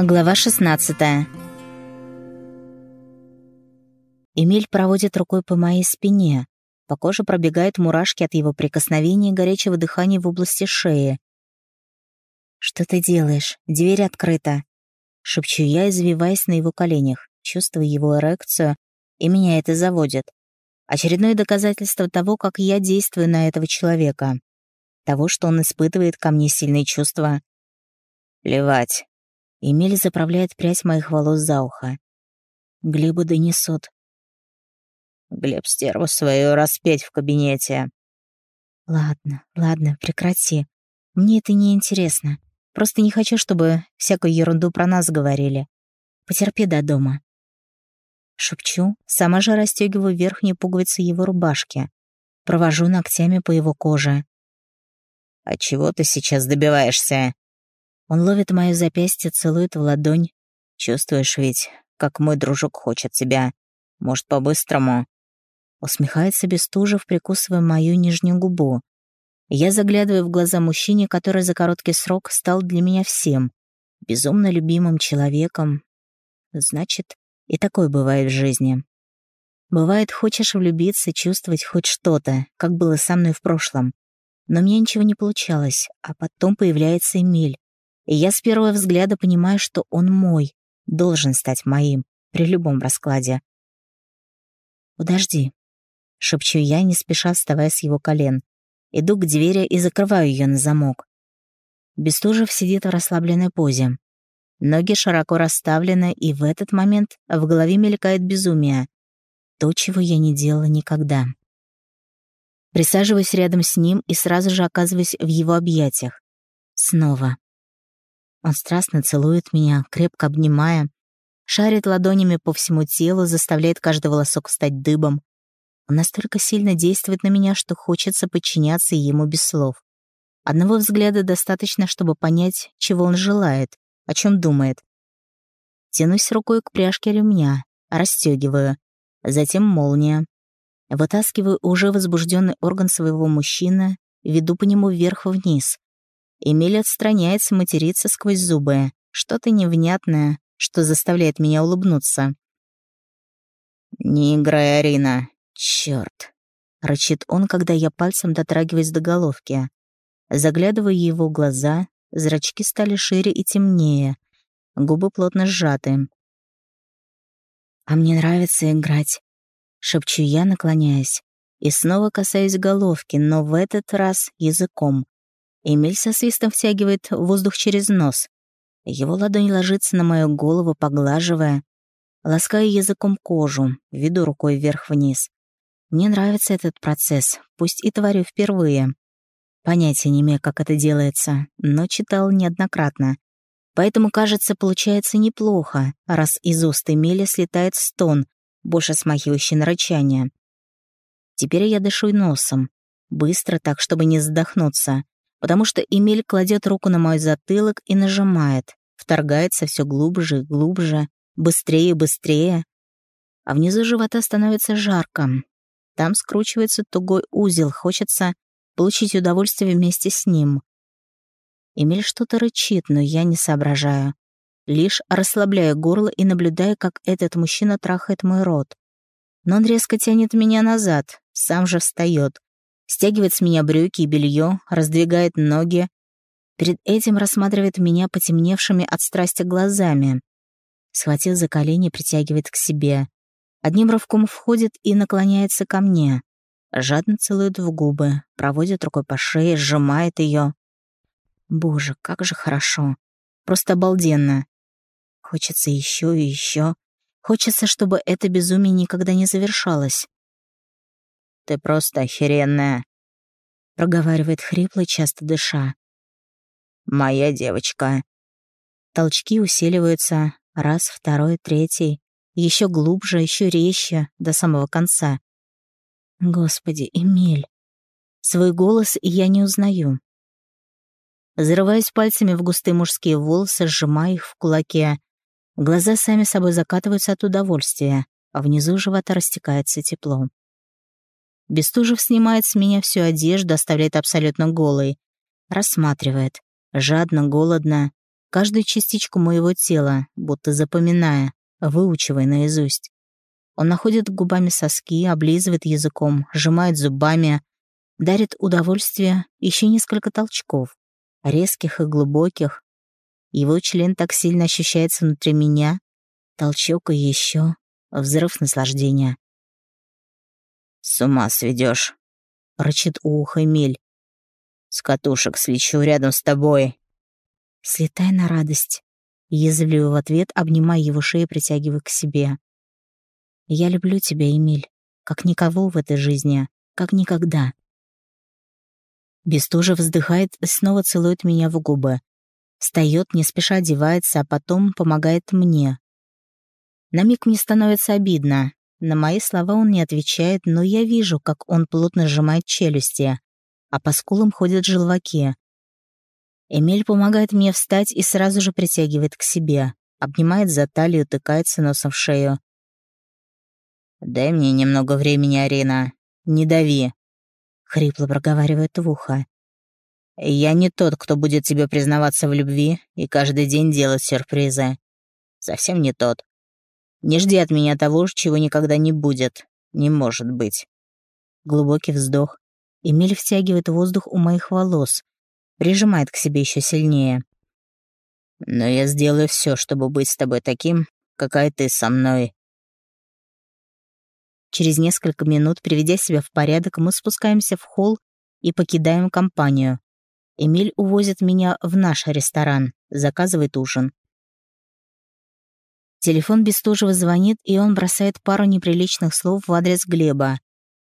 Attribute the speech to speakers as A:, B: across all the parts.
A: Глава 16 Эмиль проводит рукой по моей спине. По коже пробегают мурашки от его прикосновения и горячего дыхания в области шеи. «Что ты делаешь? Дверь открыта!» Шепчу я, извиваясь на его коленях, чувствуя его эрекцию, и меня это заводит. Очередное доказательство того, как я действую на этого человека. Того, что он испытывает ко мне сильные чувства. Плевать. Эмиль заправляет прядь моих волос за ухо. Глеба донесут. Глеб стерву свою распеть в кабинете. Ладно, ладно, прекрати. Мне это не интересно. Просто не хочу, чтобы всякую ерунду про нас говорили. Потерпи до дома. Шепчу, сама же расстегиваю верхнюю пуговицу его рубашки. Провожу ногтями по его коже. «А чего ты сейчас добиваешься?» Он ловит мое запястье, целует в ладонь. Чувствуешь ведь, как мой дружок хочет тебя. Может, по-быстрому?» Усмехается Бестужев, прикусывая мою нижнюю губу. Я заглядываю в глаза мужчине, который за короткий срок стал для меня всем. Безумно любимым человеком. Значит, и такое бывает в жизни. Бывает, хочешь влюбиться, чувствовать хоть что-то, как было со мной в прошлом. Но мне ничего не получалось, а потом появляется Эмиль. И я с первого взгляда понимаю, что он мой, должен стать моим, при любом раскладе. «Подожди», — шепчу я, не спеша вставая с его колен. Иду к двери и закрываю ее на замок. Бестужев сидит в расслабленной позе. Ноги широко расставлены, и в этот момент в голове мелькает безумие. То, чего я не делала никогда. Присаживаюсь рядом с ним и сразу же оказываюсь в его объятиях. Снова. Он страстно целует меня, крепко обнимая, шарит ладонями по всему телу, заставляет каждый волосок встать дыбом. Он настолько сильно действует на меня, что хочется подчиняться ему без слов. Одного взгляда достаточно, чтобы понять, чего он желает, о чем думает. Тянусь рукой к пряжке ремня, расстегиваю, затем молния. Вытаскиваю уже возбужденный орган своего мужчины, веду по нему вверх-вниз. Эмиль отстраняется, матерится сквозь зубы. Что-то невнятное, что заставляет меня улыбнуться. «Не играй, Арина. Чёрт!» — рычит он, когда я пальцем дотрагиваюсь до головки. Заглядываю его глаза, зрачки стали шире и темнее, губы плотно сжаты. «А мне нравится играть», — шепчу я, наклоняясь. И снова касаюсь головки, но в этот раз языком. Эмиль со свистом втягивает воздух через нос. Его ладонь ложится на мою голову, поглаживая. Ласкаю языком кожу, веду рукой вверх-вниз. Мне нравится этот процесс, пусть и творю впервые. Понятия не имею, как это делается, но читал неоднократно. Поэтому, кажется, получается неплохо, раз из уст Эмиля слетает стон, больше смахивающий на рычание. Теперь я дышу носом, быстро так, чтобы не задохнуться потому что Эмиль кладет руку на мой затылок и нажимает, вторгается все глубже и глубже, быстрее и быстрее. А внизу живота становится жарко. Там скручивается тугой узел, хочется получить удовольствие вместе с ним. Эмиль что-то рычит, но я не соображаю. Лишь расслабляю горло и наблюдаю, как этот мужчина трахает мой рот. Но он резко тянет меня назад, сам же встает, стягивает с меня брюки и белье, раздвигает ноги. Перед этим рассматривает меня потемневшими от страсти глазами. Схватил за колени, притягивает к себе. Одним рывком входит и наклоняется ко мне. Жадно целует в губы, проводит рукой по шее, сжимает ее. Боже, как же хорошо. Просто обалденно. Хочется еще и еще. Хочется, чтобы это безумие никогда не завершалось. «Ты просто охеренная», — проговаривает хрипло, часто дыша. «Моя девочка». Толчки усиливаются раз, второй, третий, еще глубже, еще резче, до самого конца. Господи, Эмиль. Свой голос я не узнаю. Зарываюсь пальцами в густые мужские волосы, сжимаю их в кулаке. Глаза сами собой закатываются от удовольствия, а внизу живота растекается тепло. Бестужев снимает с меня всю одежду, оставляет абсолютно голой. Рассматривает. Жадно, голодно. каждую частичку моего тела, будто запоминая, выучивая наизусть. Он находит губами соски, облизывает языком, сжимает зубами, дарит удовольствие еще несколько толчков, резких и глубоких. Его член так сильно ощущается внутри меня. Толчок и еще. Взрыв наслаждения.
B: «С ума сведешь,
A: рычит у уха Эмиль.
B: «С катушек слечу рядом с тобой».
A: «Слетай на радость». Язвлю в ответ, обнимая его шею притягивая к себе. «Я люблю тебя, Эмиль, как никого в этой жизни, как никогда». Бестужев вздыхает и снова целует меня в губы. Встает, не спеша одевается, а потом помогает мне. На миг мне становится обидно. На мои слова он не отвечает, но я вижу, как он плотно сжимает челюсти, а по скулам ходят желваки. Эмиль помогает мне встать и сразу же притягивает к себе, обнимает за талию, тыкается носом в шею.
B: «Дай мне немного времени, Арина. Не дави», —
A: хрипло проговаривает в ухо.
B: «Я не тот, кто будет тебе признаваться в любви и каждый день делать сюрпризы. Совсем не тот. Не жди от меня того, чего никогда не будет. Не может быть».
A: Глубокий вздох. Эмиль втягивает воздух у моих волос, прижимает к себе еще сильнее.
B: «Но я сделаю все, чтобы быть с тобой таким, какая ты со мной».
A: Через несколько минут, приведя себя в порядок, мы спускаемся в холл и покидаем компанию. Эмиль увозит меня в наш ресторан, заказывает ужин. Телефон Бестужева звонит, и он бросает пару неприличных слов в адрес Глеба.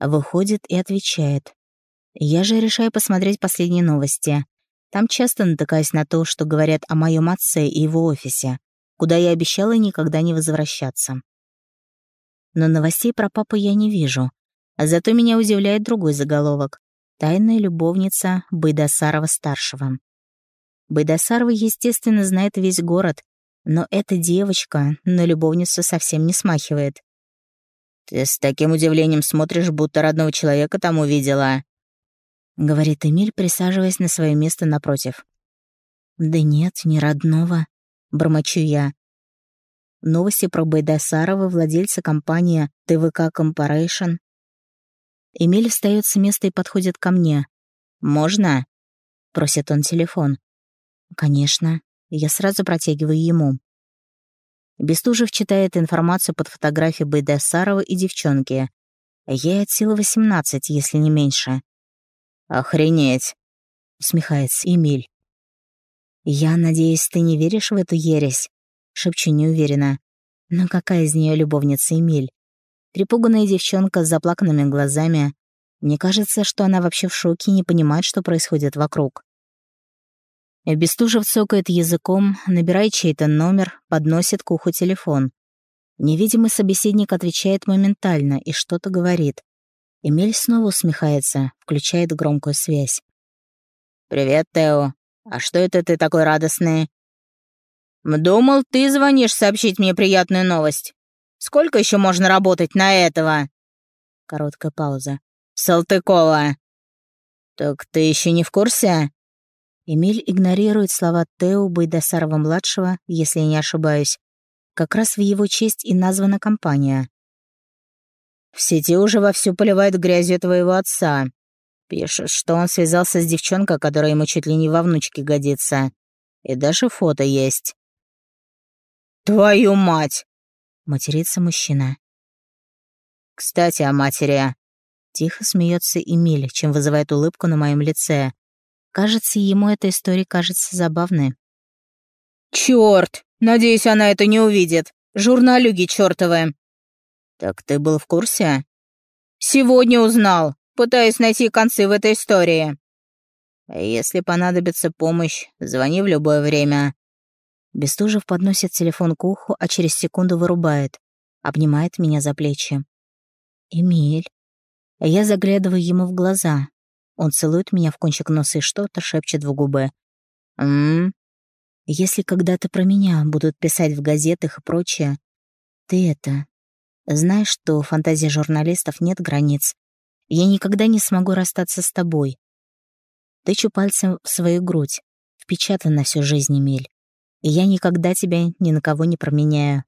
A: Выходит и отвечает. Я же решаю посмотреть последние новости. Там часто натыкаюсь на то, что говорят о моем отце и его офисе, куда я обещала никогда не возвращаться. Но новостей про папу я не вижу. Зато меня удивляет другой заголовок. «Тайная любовница Байдасарова-старшего». Байдасарова, естественно, знает весь город, но эта девочка на любовницу совсем не смахивает.
B: «Ты с таким удивлением смотришь, будто родного человека там увидела», —
A: говорит Эмиль, присаживаясь на свое место напротив. «Да нет, не родного», — бормочу я. Новости про Байдасарова, владельца компании ТВК Corporation. Эмиль встает с места и подходит ко мне. «Можно?» — просит он телефон. «Конечно». Я сразу протягиваю ему. Бестужев читает информацию под фотографией Байдасарова и девчонки. Ей от силы 18, если не меньше.
B: «Охренеть!»
A: — усмехается Эмиль. «Я надеюсь, ты не веришь в эту ересь?» — шепчу неуверенно. «Но какая из нее любовница Эмиль? Припуганная девчонка с заплаканными глазами. Мне кажется, что она вообще в шоке и не понимает, что происходит вокруг». Бестужев цокает языком, набирает чей-то номер, подносит к уху телефон. Невидимый собеседник отвечает моментально и что-то говорит. Эмиль снова усмехается, включает громкую связь.
B: «Привет, Тео. А что это ты такой радостный?» «Думал, ты звонишь сообщить мне приятную новость. Сколько еще можно работать на этого?»
A: Короткая пауза.
B: «Салтыкова». «Так ты еще не в курсе?»
A: Эмиль игнорирует слова Тео Байдасарова-младшего, если не ошибаюсь. Как раз в его честь и названа компания.
B: В сети уже вовсю поливают грязью твоего отца. Пишет, что он связался с девчонкой, которая ему чуть ли не во внучке годится. И даже фото есть. «Твою мать!» — матерится мужчина. «Кстати, о матери».
A: Тихо смеется Эмиль, чем вызывает улыбку на моем лице. Кажется, ему эта история кажется забавной.
B: «Чёрт! Надеюсь, она это не увидит. Журналюги чёртовы!» «Так ты был в курсе?» «Сегодня узнал. Пытаюсь найти концы в этой истории». «Если понадобится помощь, звони в любое время».
A: Бестужев подносит телефон к уху, а через секунду вырубает. Обнимает меня за плечи. «Эмиль». Я заглядываю ему в глаза. Он целует меня в кончик носа и что-то шепчет в губы. «Ммм, если когда-то про меня будут писать в газетах и прочее, ты это, знаешь, что фантазии журналистов нет границ. Я никогда не смогу расстаться с тобой. Тычу пальцем в свою грудь, впечатан на всю жизнь, Эмиль. И я никогда тебя ни на кого не променяю.